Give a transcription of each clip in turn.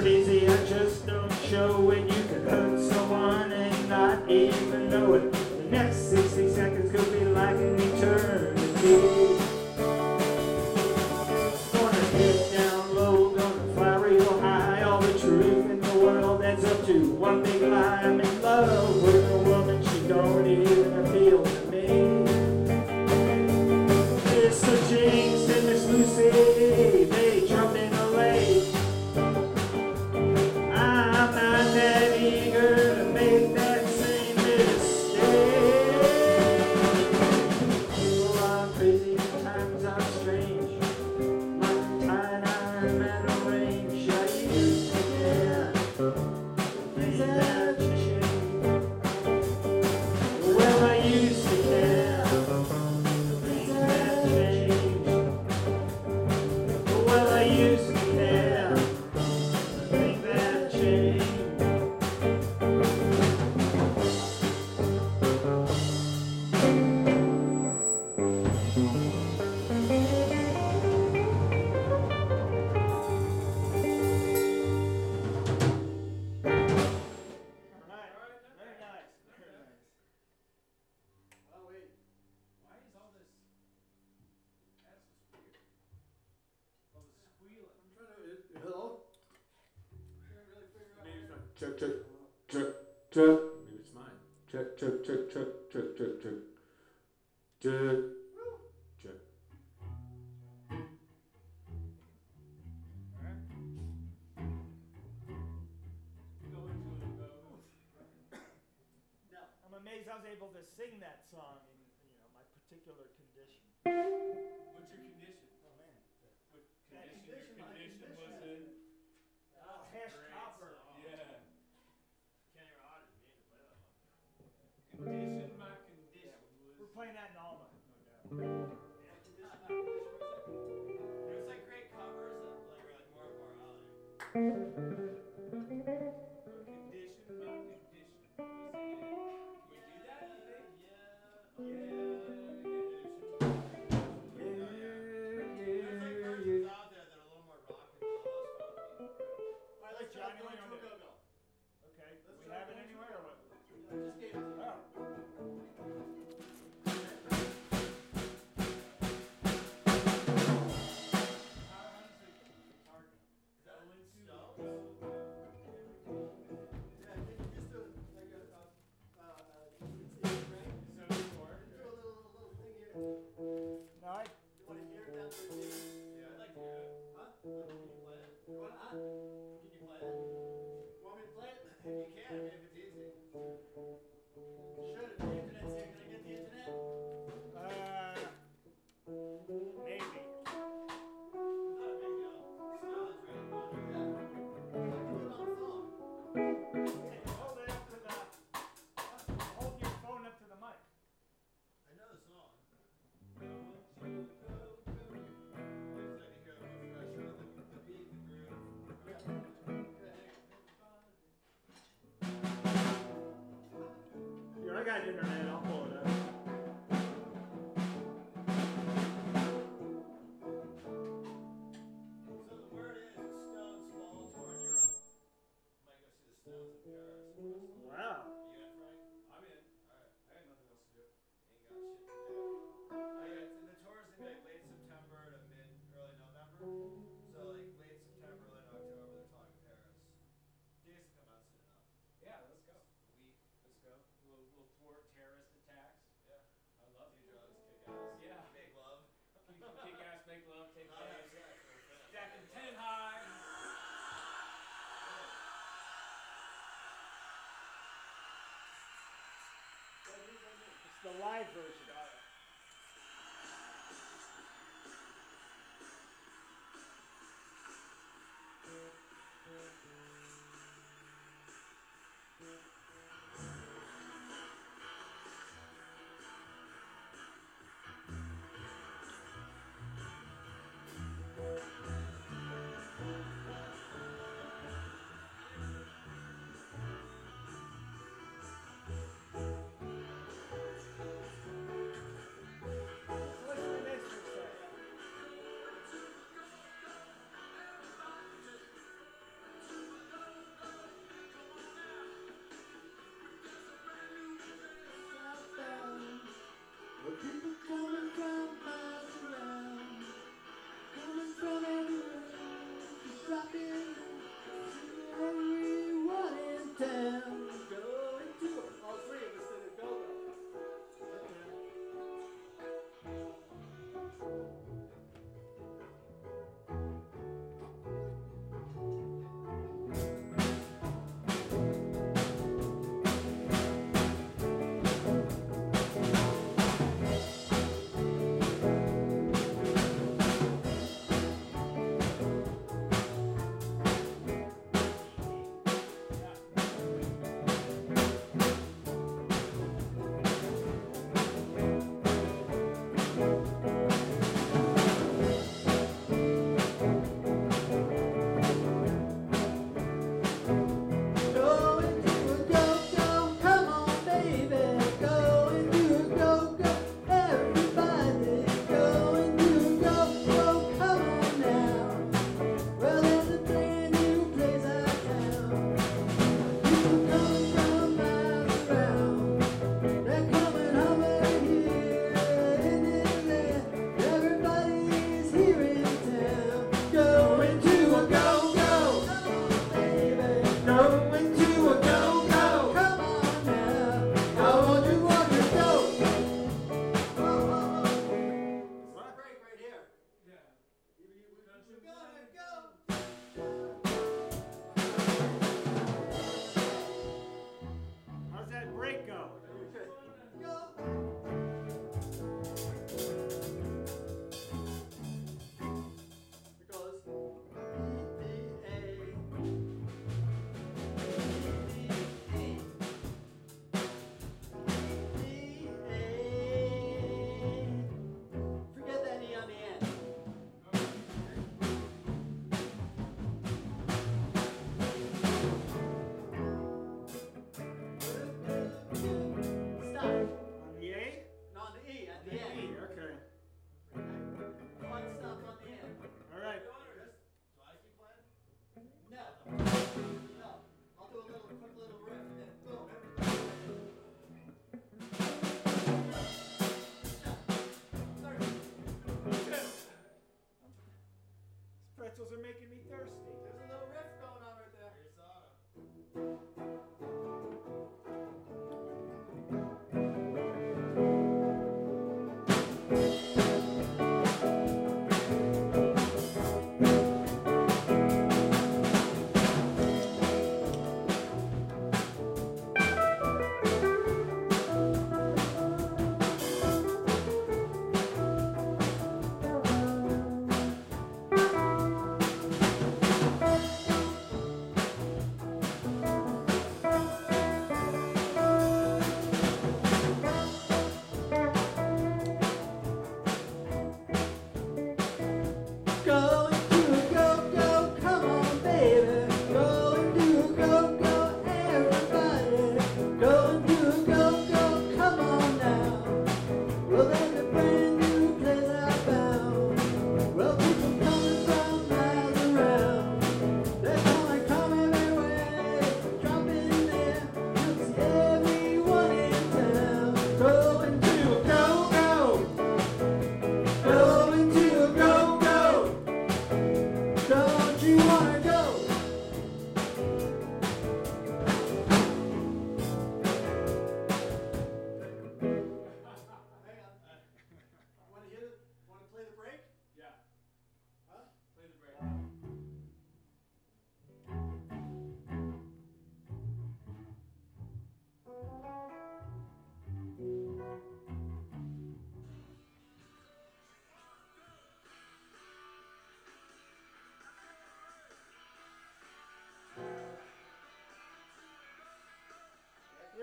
hurt easy, I just don't show it. You can hurt someone and not even know it. sing that song in you know my particular I got it in my. I'll pull it. live version. Pretzels are making me thirsty.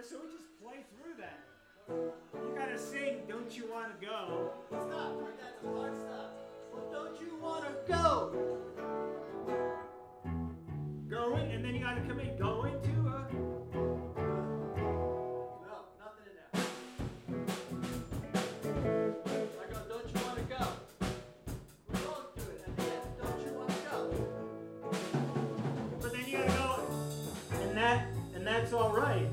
So we just play through that. You gotta sing, don't you wanna go? Stop. Right, that's a hard stop. Well, don't you wanna go? Going, and then you gotta come in. Going to uh No, nothing in there. I go, don't you wanna go? We both do it at the end. Don't you wanna go? But then you gotta go, and that, and that's all. Right,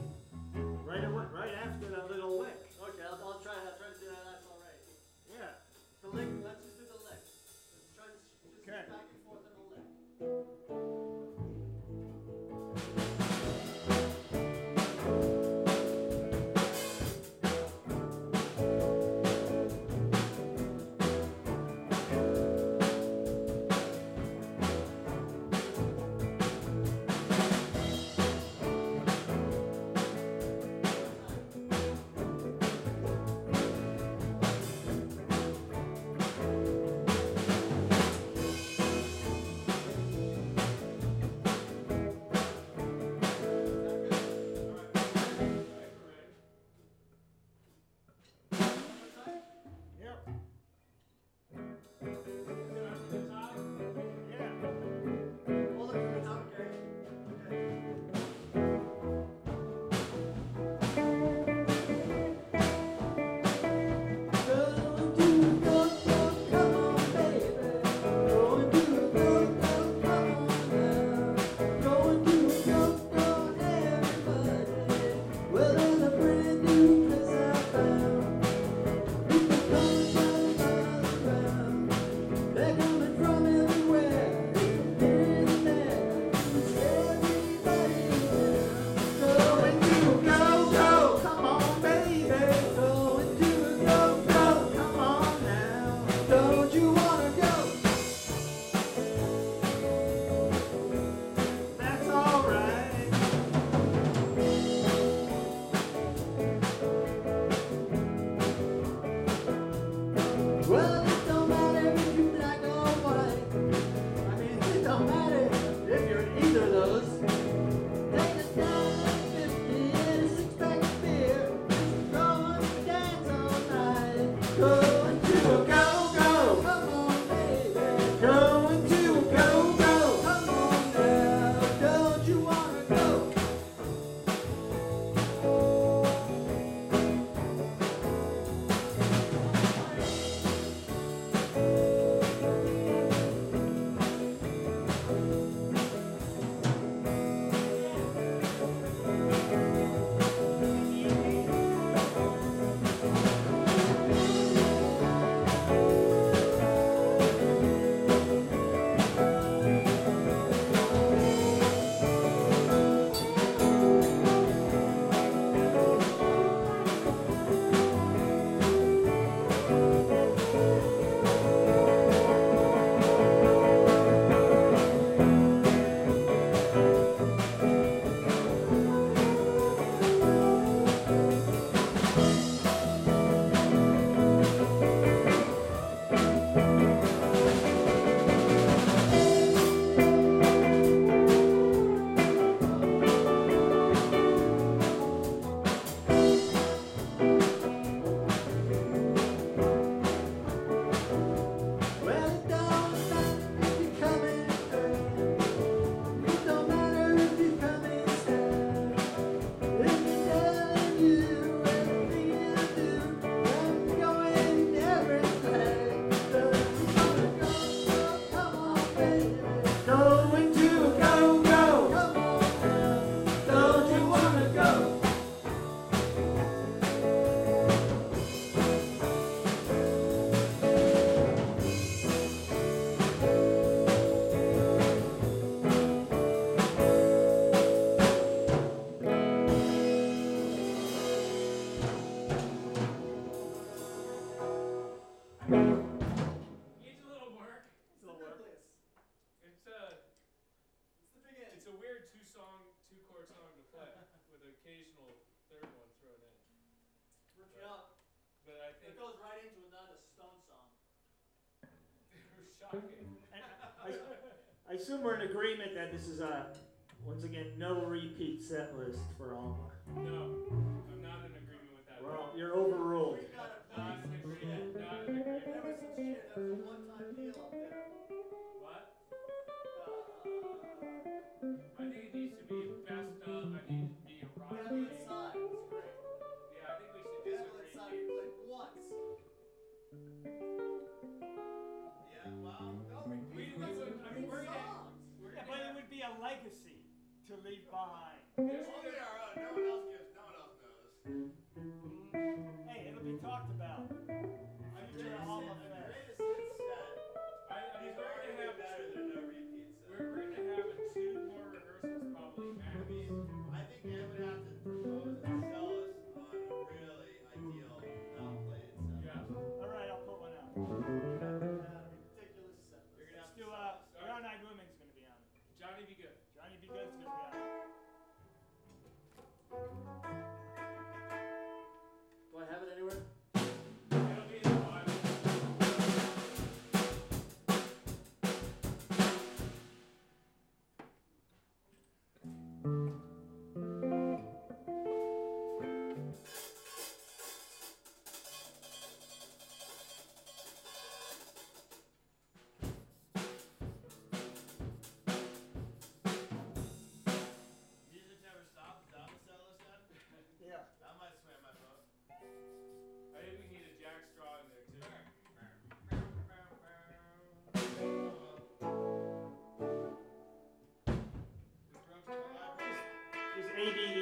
But I think It goes right into another Stone song. shocking. I assume we're in agreement that this is a, once again, no repeat set list for Alma. No, I'm not in agreement with that. Well, you're overruled. We got a Not in agreement. Not in agreement. There was some shit. That a one-time deal up there. What? Uh, I think it needs to be legacy to leave behind. Uh, no one else no one else knows. baby.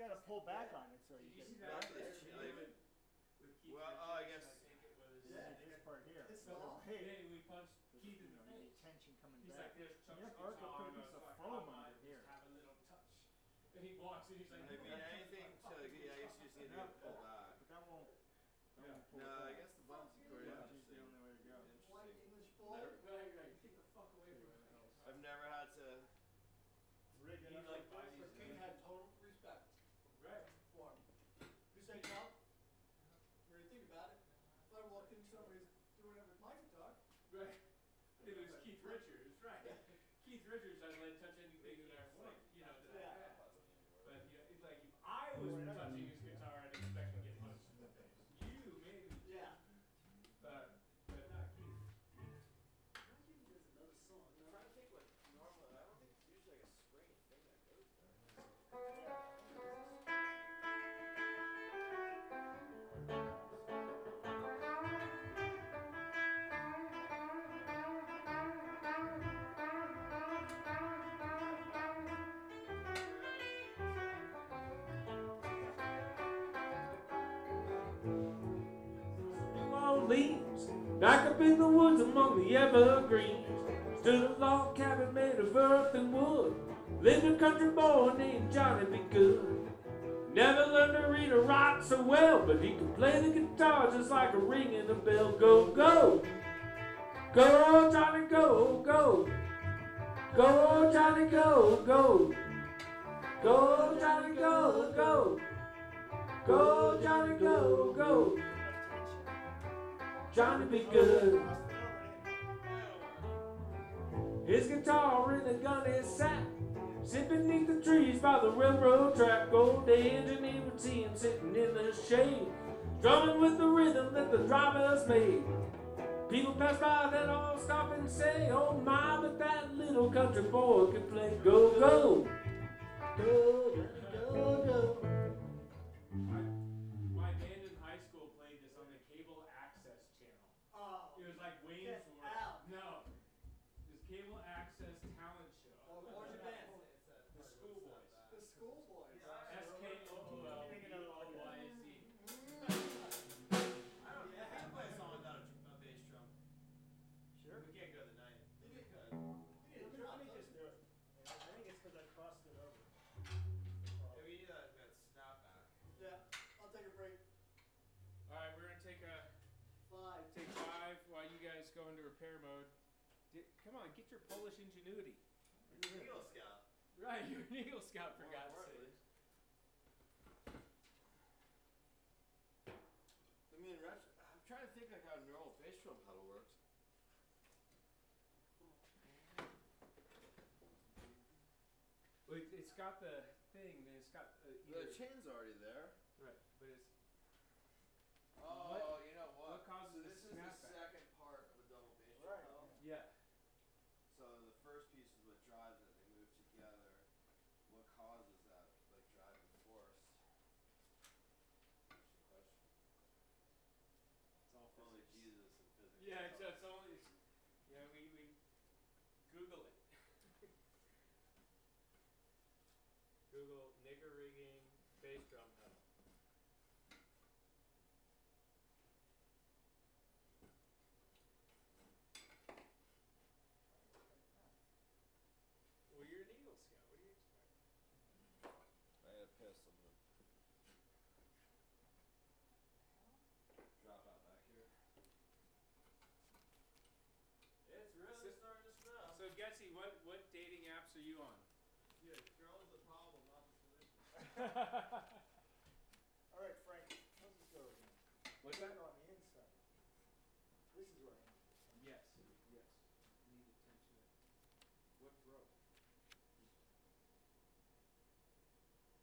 got to pull back on it so you, you can. Back this with Keith. Well, oh, I guess. I think it was. Yeah, this part here. This so hey, we punched Keith in the face. Tension coming he's back. He's like, "There's Chuck's guitar." A foam here. Have a little touch. And he walks in. He's like, it was Keith Richards, right. Keith Richards, I let touch any leaves, back up in the woods among the evergreens. Stood a log cabin made of earth and wood. Lived a country boy named Johnny B. Goode. Never learned to read or write so well, but he could play the guitar just like a ring in a bell. Go, go! Go, Johnny, go, go! Go, Johnny, go, go! Go, Johnny, go, go! Go, Johnny, go, go! trying to be good. His guitar in the gun is sack, sitting beneath the trees by the railroad track. Old engineer would see him sitting in the shade, drumming with the rhythm that the drivers made. People pass by, they all stop and say, Oh my, but that little country boy can play go go. Go, go, go, go. Repair mode. Di- come on, get your Polish ingenuity. Eagle Scout. Right, you're an Eagle Scout for More God's sake. I mean, I'm trying to think like how a normal bass drum pedal works. Well, it, it's got the thing. then It's got uh, The chain's already there. right, but it's Oh, What- you know what? what causes so the this is the snapback? second part of a double bass drum Right, pedal. yeah. So the first piece is what drives it. They move together. What causes that like driving force? Interesting question. It's all Only. Jesus and physics. Yeah, it's, it's only yeah. We we Google it. Google nigger rigging bass drum pedal. Well, you're an Eagle Scout. What do you expect? I had a piss. I'm gonna drop out back here. It's really So- starting to smell. So, what what dating apps are you on? yeah, girl is the problem, not the solution. All right, Frank, how's this go again? What's that? on the inside. This is where I am. Yes, yes. You need to tension it. What broke?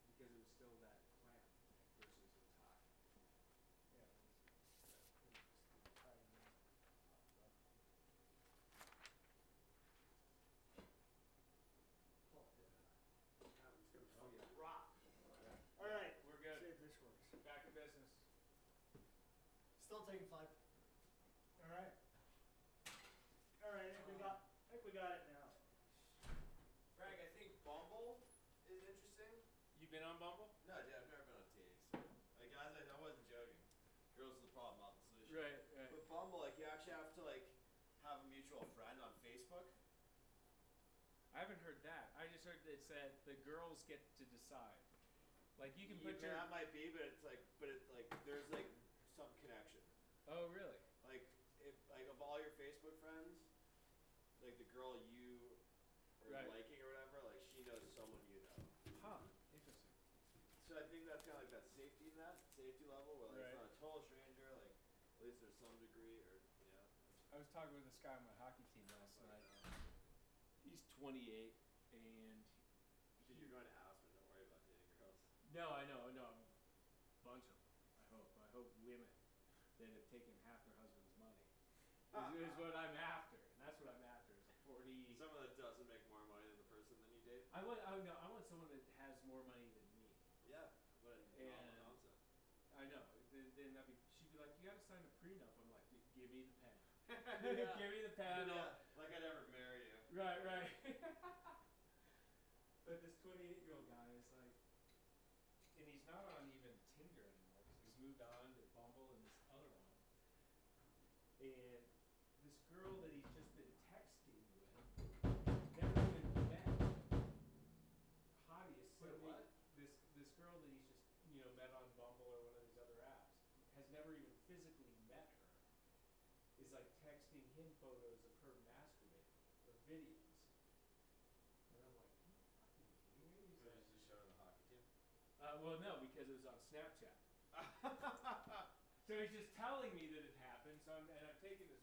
Because it was still that clamp versus a tie. Yeah. this is- this is tying in. Oh, yeah. That one's gonna Oh, yeah. fucking rock. All right, We're good. see if this works. Back to business. Still taking five. All right. All right, I think we got, I think we got it now. Frank, I think Bumble is interesting. You've been on Bumble? No, dude, I've never been on dating. sites. Like, guys, I, I wasn't joking. Girls are the problem, not the solution. Right, right. But Bumble, like, you actually have to like have a mutual friend on Facebook. I haven't heard that. I just heard that it said the girls get to decide. Like you can put Yeah, your. that might be, but it's like, but it's like, there's like some connection. Oh, really? Like, if like of all your Facebook friends, like the girl you are Right. liking or whatever, like she knows someone you know. Huh. Interesting. So I think that's kind of like that safety net, safety level, where like Right. it's not a total stranger. Like at least there's some degree, or you know. I was talking with this guy on my hockey team last night. uh, He's 28, and Dude, you're going to Aspen. Don't worry about dating girls. No, I know, no, a bunch of them. I hope. I hope women that have taken half their husband's money is, is what I'm after, and that's what I'm after. Is a 40. Someone that doesn't make more money than the person that you date. I want. I know. I want someone that has more money than me. Yeah, but a And- concept. I know. Then, then that'd be. She'd be like, "You got to sign a prenup." I'm like, "Give me the pen. Give me the pen." Yeah, like I'd ever marry you. Right, right. Texting him photos of her masturbating or videos. And I'm like, you fucking kidding me? He's So like, just showing the hockey team. uh, well, no, because it was on Snapchat. So he's just telling me that it happened. So I'm, and I'm taking his